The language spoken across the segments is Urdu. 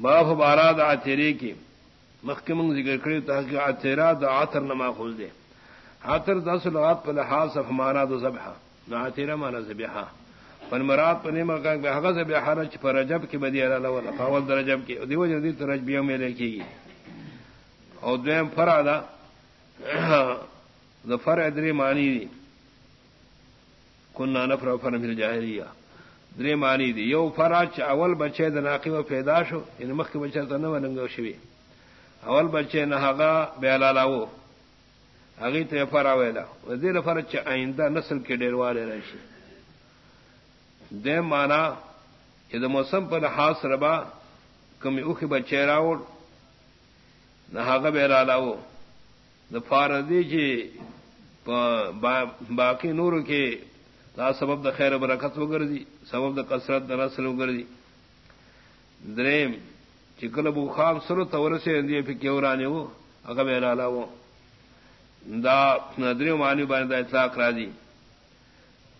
باف بارا دا تیرے کی محکم ذکر کری تحقیق تیرا دا آتر نما خول دے۔ ہاتر دس لغات پر لحاظ اف مانا دو زبحا نہ تیرا مانا زبحا پر مراد پر نیم کا حق زبحا رچ پر رجب کی بدی علا ولا فاول در رجب کی۔ دیو جدی تو رجبیوں میں لکھی گی۔ اور دویم فرا دا دا فرع دری مانی دی۔ کننا نفر و فرم فی الجاہلیہ۔ درے مانی دی یو فراچ اول بچے د ناقی و پیدا شو یعنی ان مخ کے بچے تو نہ ونگو شوی. اول بچے نہ ہگا بیلالاو اگی تے فرا ویلا وزیر فرچ آئندہ نسل کے ڈیر والے رشی دے مانا یہ موسم پر ہاس ربا کمی اخ بچے راؤ نہ ہگا بیلالاو نہ فاردی جی باقی نور کے دا سبب د خیر برکت وګرځي، سبب د کثرت د نسل وګرځي. دریم، چې کله بو خام سره تورسه دی په کېورانه وو، هغه ویلاله وو دا ندریو معنی باندې د اطلاق راځي.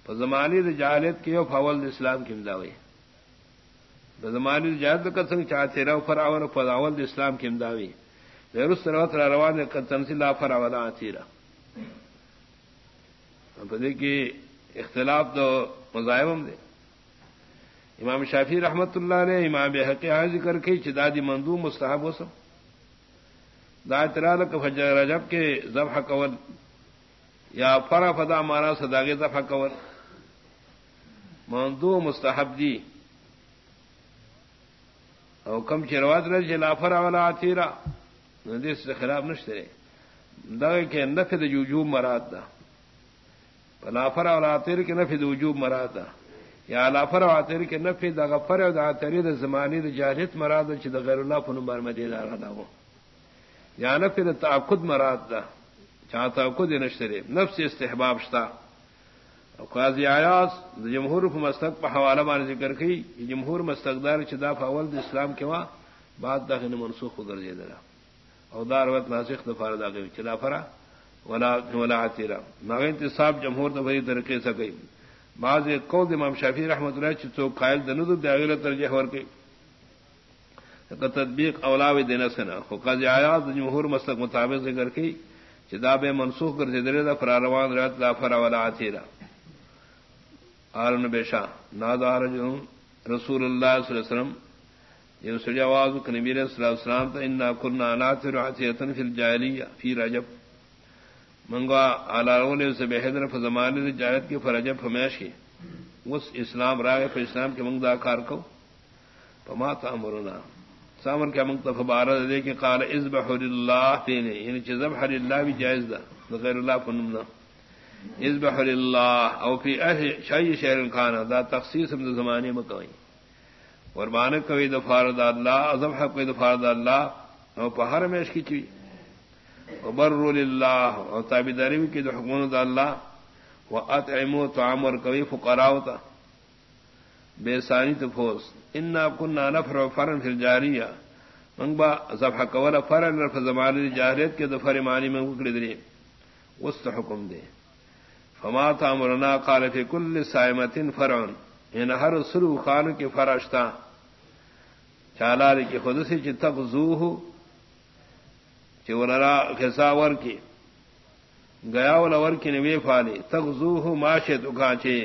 په زمانی د جاهلیت کې او فاول د اسلام کې مداوي په زمانی د جاهلیت کې څنګه چاته راو فراون په اول د اسلام کې مداوي ورس سره را روانه کتن سي لا فراولا اتیرا په دې کې اختلاف دو مزاحم دے۔ امام شافی رحمت اللہ نے امام بحق ذکر کی چدادی مندو مستحب ہو سب دا اطرال فجر رجب کے ذبح قول یا فرا فدا مانا سداغ ذبح قول مندو مستحب دی۔ او کم چرواد رج لافرا والا آتیرا ندیس سے خلاف نشترے دا کہ نفد جوجوب مراد دا۔ لافر اور آتر کے نفی وجوب مرادا یا لافر اور آتر کے نفی دا غفر اور آتری د زمانی د جاہت مراد چ د غیر اللہ فن بار مدی دار دا ہو یا نفی د تعقد مراد دا چاہتا خود نشترے نفس استحباب شتا او قاضی آیاس جمہور مستق پہ حوالہ بان ذکر کی جمہور مستقدار چدا فاول د اسلام کے وا بات دا منسوخ کر دے او دار وقت ناسخ دفار دا گئی چلا فرا ولا ولا تیرا ناغ انتصاب جمہور تو بڑی طریقے سے گئی۔ بعض ایک قول امام شافی رحمۃ اللہ چو قائل دنو دند داغل ترجیح ور کے تطبیق اولاو دینا سنا۔ قاضی آیات جمہور مسلک مطابق ذکر کی چداب منسوخ کر دے دا فراروان رات لا فرا ولا تیرا آرن بیشا۔ نادا رسول اللہ صلی اللہ علیہ وسلم۔ یعنی یہ سڑی آواز نبی صلی اللہ علیہ وسلم تا انا کرنا ناتر عطیتن فی الجاہلیہ۔ فی رجب۔ منگوا آلہ سے بحدر فضمان جایت کی فرجب فمیش کی۔ اس اسلام راگ پر اسلام کے منگدا کار کو۔ پما تامرنا سامر کیا منگ تف بارہ دے کہ قال از بحر اللہ تینے۔ یعنی چزب حر اللہ بھی جائز دا غیر اللہ فنمنا از بحر اللہ او فی اہ شای شہر خانہ، دا تخصیص من زمانے میں کوئی۔ ورمان کوئی دفار دا اللہ ازب حق کوئی دفار دا اللہ، او پہر میں اس کی چوئی۔ بر اللہ اور تابی کی جو حکومت اللہ وہ اطمو تو عمر کبھی فکرا بے سانی تو پھوس ان کن نفر و فرن پھر جاری منگبا ذبح قور فرن رف زمان جاریت کے دفر مانی میں اکڑی دری اس تو حکم دے فما تامرنا قال فی کل سائمتن فرعن یعنی ان ہر سرو خان کے فرشتہ چالار کی خود سے چتک زو ہو چورا خساور کی گیا ور کی نوی فالی. تک زو معاشے تو کھانچے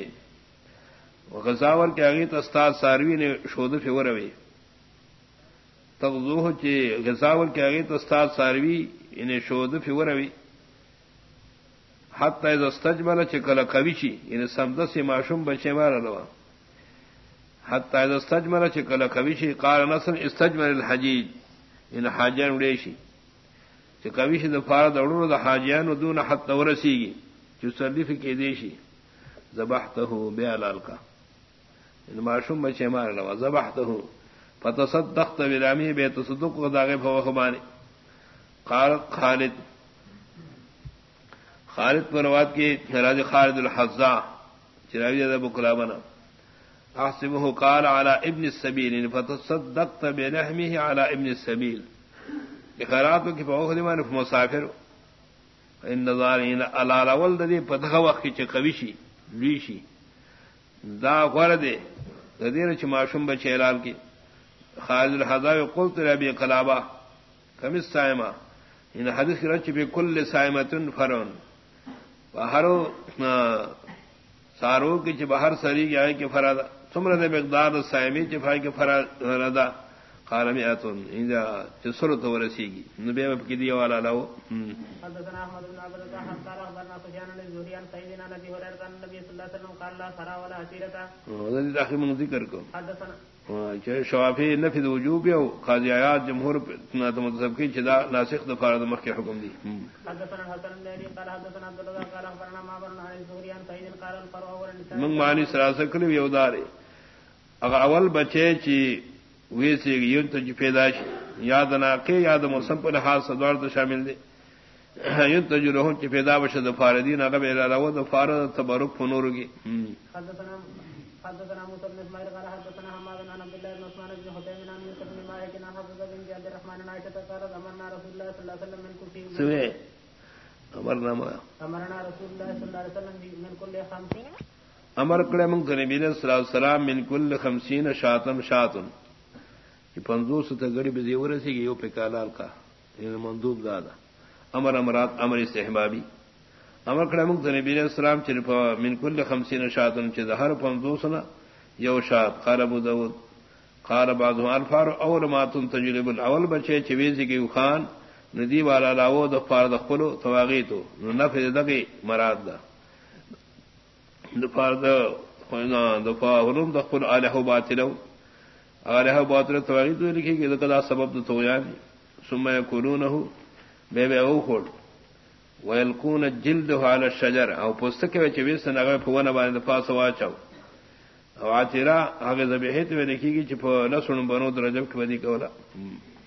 خساور کے آگے تستاد ساروی نے شود فور اوی تک زو چے خساور کے آگے تستاد ساروی انہیں شود فور اوی حت استج مل چکل کبھی چی. انہیں سمد سے معشوم بچے مارا لوا. حت استج مل چکل کبھی چی. کار نسل استج مل الحجیج. یعنی ان حاجن اڑیشی کہ کبھی سے دفار دوڑوں دا حاجیان دون حت تورسی گی جو سردی کے دیشی زباہ تو بے لال کا ان یعنی معشوم بچے مار لوا. زباہ تو فتصد دخت ورامی بے تصدق کو داغے فوخبانی قالت خالد. خالد پر رواد کی راج خالد الحزا چراوی زیادہ بکلا بنا احسبه قال على ابن السبيل یعنی فتصدقت بلحمه على ابن السبيل. خیراتوں کی پاؤ خدی مان مسافر ان نظارین یعنی اللہ اول ددی پتہ وقت کی چکویشی لیشی دا غور دے ددین چ معشوم بچے لال کی. خالد الحضا قلت ربی قلابہ کمس سائمہ. ان حدیث رچ بھی کل سائمتن فرون ہرو سارو کی بہر سری گیا کہ فراد سمر مقدار سائمی چفائی کے فردا قال مئتون اذا تسرت ورسيگي نبي اب كدي والا لو حدثنا احمد بن عبد الله قال اخبرنا سفيان بن الزهري عن سيدنا النبي هريره عن النبي صلى الله عليه وسلم قال لا سرى ولا اسيرة هذا داخل من ذكر کو حدثنا شوافی نفذ وجوب او قاضی آیات جمهور نہ تو مذہب کی جدا ناسخ دفار مخ کے حکم دی حدثنا حسن الذي قال حدثنا عبد الله قال اخبرنا ما بن عن الزهري عن سيد قال الفرع من معنی سراسکل یودار اگر اول بچے چی ویسے یون تو پیدائش یاد کے یاد موسم پر لحاظ سدوار تو شامل دے۔ یون تو جو رہوں چی پیدا بشد فاردین اگر میرا رہو تو فارد تبرک فنور گی حدثنا موسى بن اسماعيل قال حدثنا حماد عن عبد الله بن عثمان بن حسين عن يوسف بن مالك عن حفصه بن عبد الرحمن عن عائشه قالت امرنا رسول الله صلى الله عليه وسلم من كل سوى امرنا ما۔ امرنا رسول الله صلى الله عليه وسلم من كل خمسين. امر کرے من نبی صلی اللہ علیہ وسلم من کل خمسین شاتم شاتن پنزو سے گڑی بزی ہو رسی گی، یو پہ کالال کا. یعنی مندوب دادا. امر امرات، امر استحبابی. امر کڑا مکت نبی علیہ السلام چر من کل خمسین شاتن چ ہر پنزو سنا یو شات. قال ابو داود، قال بعض الفار اول ما تجرب الاول، بچے چویزی کی خان ندی والا لاو د فار د خلو تواغی تو. نفع دغی مراد دا. دفار د خوینا دفا علوم د خل الہ باطلو. آرہ باتر تواغی تو لکھے کہ کدا سبب تو تویان یعنی۔ ثم يكونونه بے بے او کھوڑ ويلقون الجلد على الشجر۔ او پستک وچ ویس نغه په ونه باندې پاس واچو او اترا هغه ذبیحت ولیکي چې په لسون بنو درجب کې ودی کولا۔